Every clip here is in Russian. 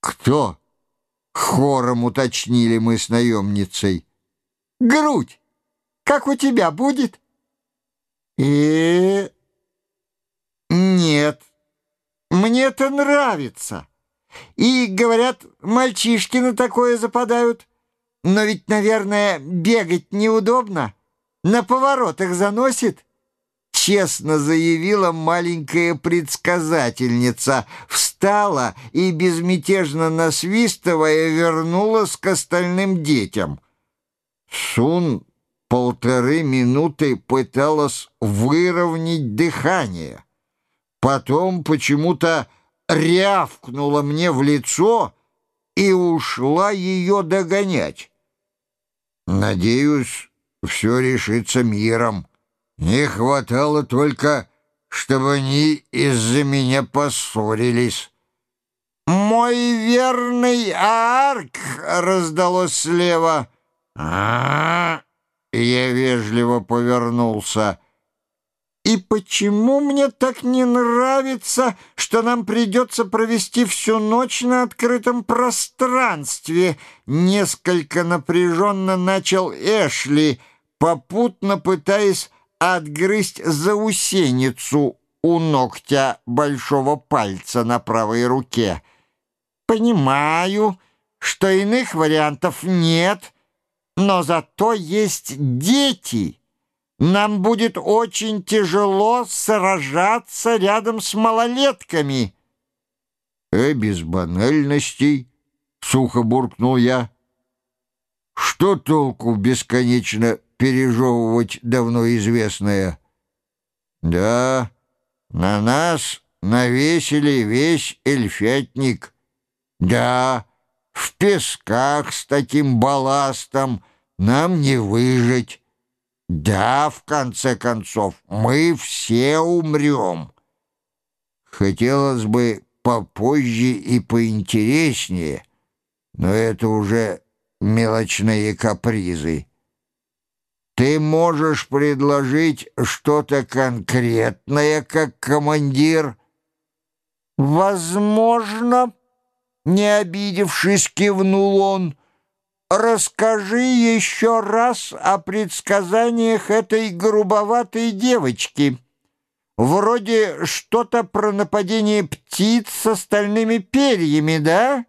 «Кто?» — хором уточнили мы с наемницей. «Грудь! Как у тебя будет?» «И...» «Нет, мне это нравится. И, говорят, мальчишки на такое западают. Но ведь, наверное, бегать неудобно. На поворотах заносит» честно заявила маленькая предсказательница, встала и, безмятежно насвистывая, вернулась к остальным детям. Сун полторы минуты пыталась выровнять дыхание. Потом почему-то рявкнула мне в лицо и ушла ее догонять. Надеюсь, все решится миром. Не хватало только, чтобы они из-за меня поссорились. «Мой верный арк!» — раздалось слева. а, Я вежливо повернулся. «И почему мне так не нравится, что нам придется провести всю ночь на открытом пространстве?» Несколько напряженно начал Эшли, попутно пытаясь отгрызть заусеницу у ногтя большого пальца на правой руке. Понимаю, что иных вариантов нет, но зато есть дети. Нам будет очень тяжело сражаться рядом с малолетками. «Э, без банальностей», — сухо буркнул я. «Что толку бесконечно пережевывать давно известное. Да, на нас навесили весь эльфятник. Да, в песках с таким балластом нам не выжить. Да, в конце концов, мы все умрем. Хотелось бы попозже и поинтереснее, но это уже мелочные капризы. Ты можешь предложить что-то конкретное, как командир? Возможно, не обидевшись, кивнул он. Расскажи еще раз о предсказаниях этой грубоватой девочки. Вроде что-то про нападение птиц с остальными перьями, да?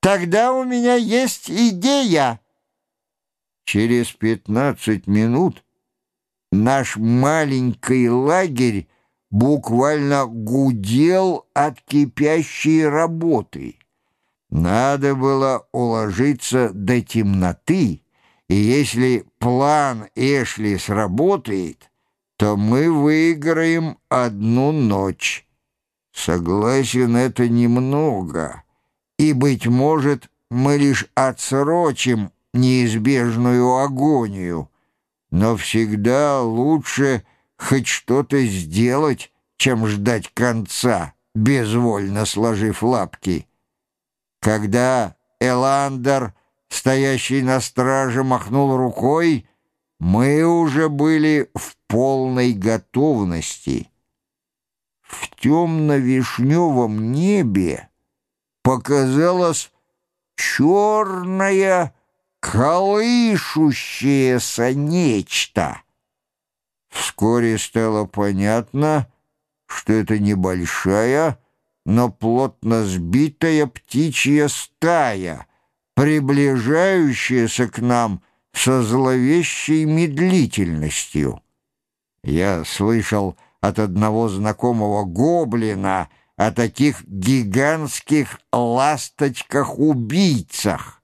Тогда у меня есть идея. Через пятнадцать минут наш маленький лагерь буквально гудел от кипящей работы. Надо было уложиться до темноты, и если план Эшли сработает, то мы выиграем одну ночь. Согласен, это немного, и, быть может, мы лишь отсрочим неизбежную агонию, но всегда лучше хоть что-то сделать, чем ждать конца, безвольно сложив лапки. Когда Эландер, стоящий на страже, махнул рукой, мы уже были в полной готовности. В темно-вишневом небе показалось черная колышущееся нечто. Вскоре стало понятно, что это небольшая, но плотно сбитая птичья стая, приближающаяся к нам со зловещей медлительностью. Я слышал от одного знакомого гоблина о таких гигантских ласточках-убийцах.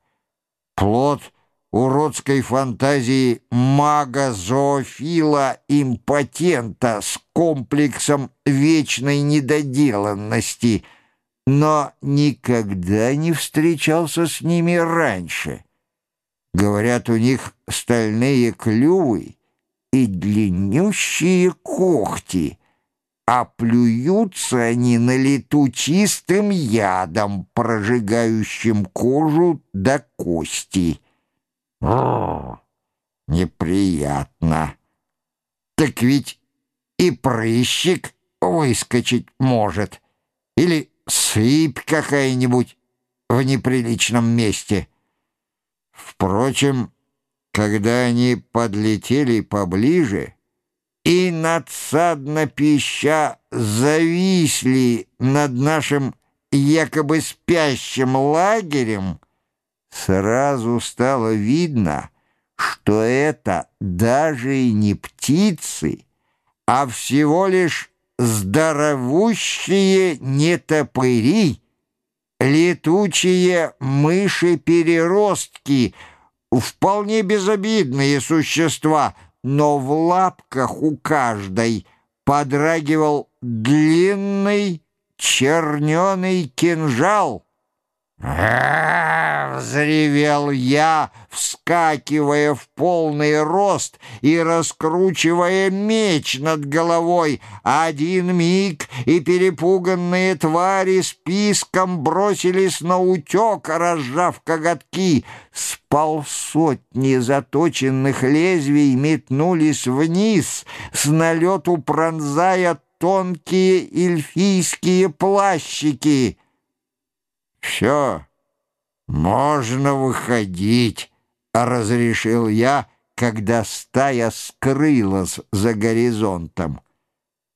Плод уродской фантазии мага-зоофила-импотента с комплексом вечной недоделанности, но никогда не встречался с ними раньше. Говорят, у них стальные клювы и длиннющие когти — а плюются они на лету чистым ядом, прожигающим кожу до кости. О, неприятно. Так ведь и прыщик выскочить может. Или сыпь какая-нибудь. в неприличном месте. Впрочем, когда они подлетели поближе и надсадно пища зависли над нашим якобы спящим лагерем, сразу стало видно, что это даже и не птицы, а всего лишь здоровущие нетопыри, летучие мыши-переростки, вполне безобидные существа, но в лапках у каждой подрагивал длинный черненый кинжал. «А, взревел я, вскакивая в полный рост и раскручивая меч над головой. Один миг, и перепуганные твари списком бросились на утек, разжав коготки. С полсотни заточенных лезвий метнулись вниз, с налету пронзая тонкие эльфийские плащики. «Все, можно выходить», — разрешил я, когда стая скрылась за горизонтом.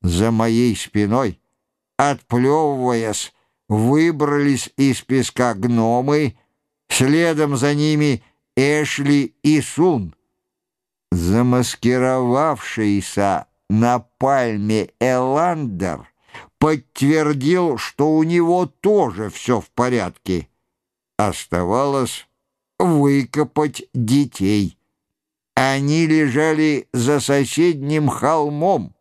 За моей спиной, отплевываясь, выбрались из песка гномы, следом за ними Эшли и Сун. Замаскировавшийся на пальме Эландер подтвердил, что у него тоже все в порядке. Оставалось выкопать детей. Они лежали за соседним холмом,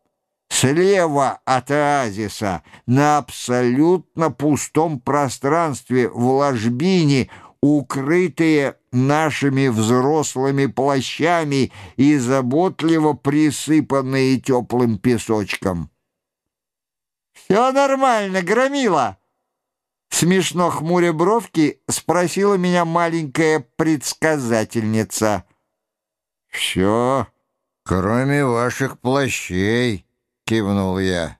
слева от оазиса, на абсолютно пустом пространстве в ложбине, укрытые нашими взрослыми плащами и заботливо присыпанные теплым песочком. «Все нормально, громила!» Смешно хмуря бровки спросила меня маленькая предсказательница. «Все, кроме ваших плащей», — кивнул я.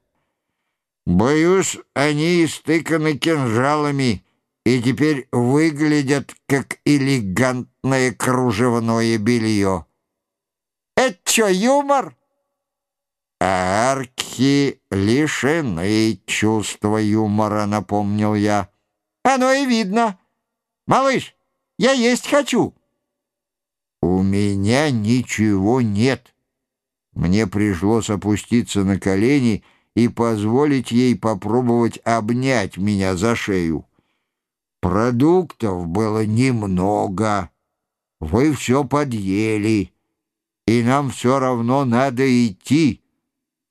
«Боюсь, они истыканы кинжалами» и теперь выглядят как элегантное кружевное белье. Это что, юмор? Арки лишены чувства юмора, напомнил я. Оно и видно. Малыш, я есть хочу. У меня ничего нет. Мне пришлось опуститься на колени и позволить ей попробовать обнять меня за шею. Продуктов было немного. Вы все подъели, и нам все равно надо идти.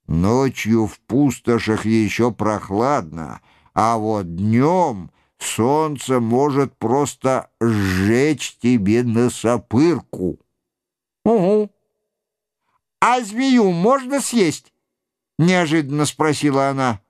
Ночью в пустошах еще прохладно, а вот днем солнце может просто сжечь тебе носопырку. Угу. А змею можно съесть? Неожиданно спросила она.